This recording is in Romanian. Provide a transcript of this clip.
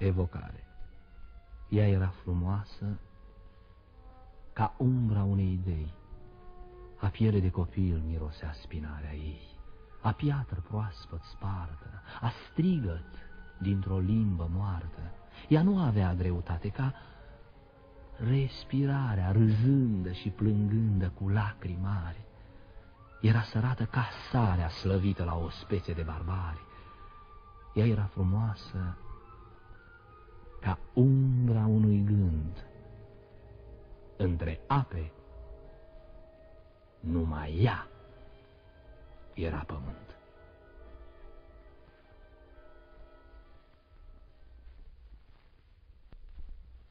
Evocare Ea era frumoasă ca umbra unei idei. A piele de copil mirosea spinarea ei, a piatră proaspăt spartă, a strigăt dintr-o limbă moartă. Ea nu avea greutate ca respirarea râzândă și plângândă cu lacrimi mari. Era sărată ca sarea slăvită la o specie de barbari. Ea era frumoasă ca umbra unui gând. Între ape, numai ea era pământ.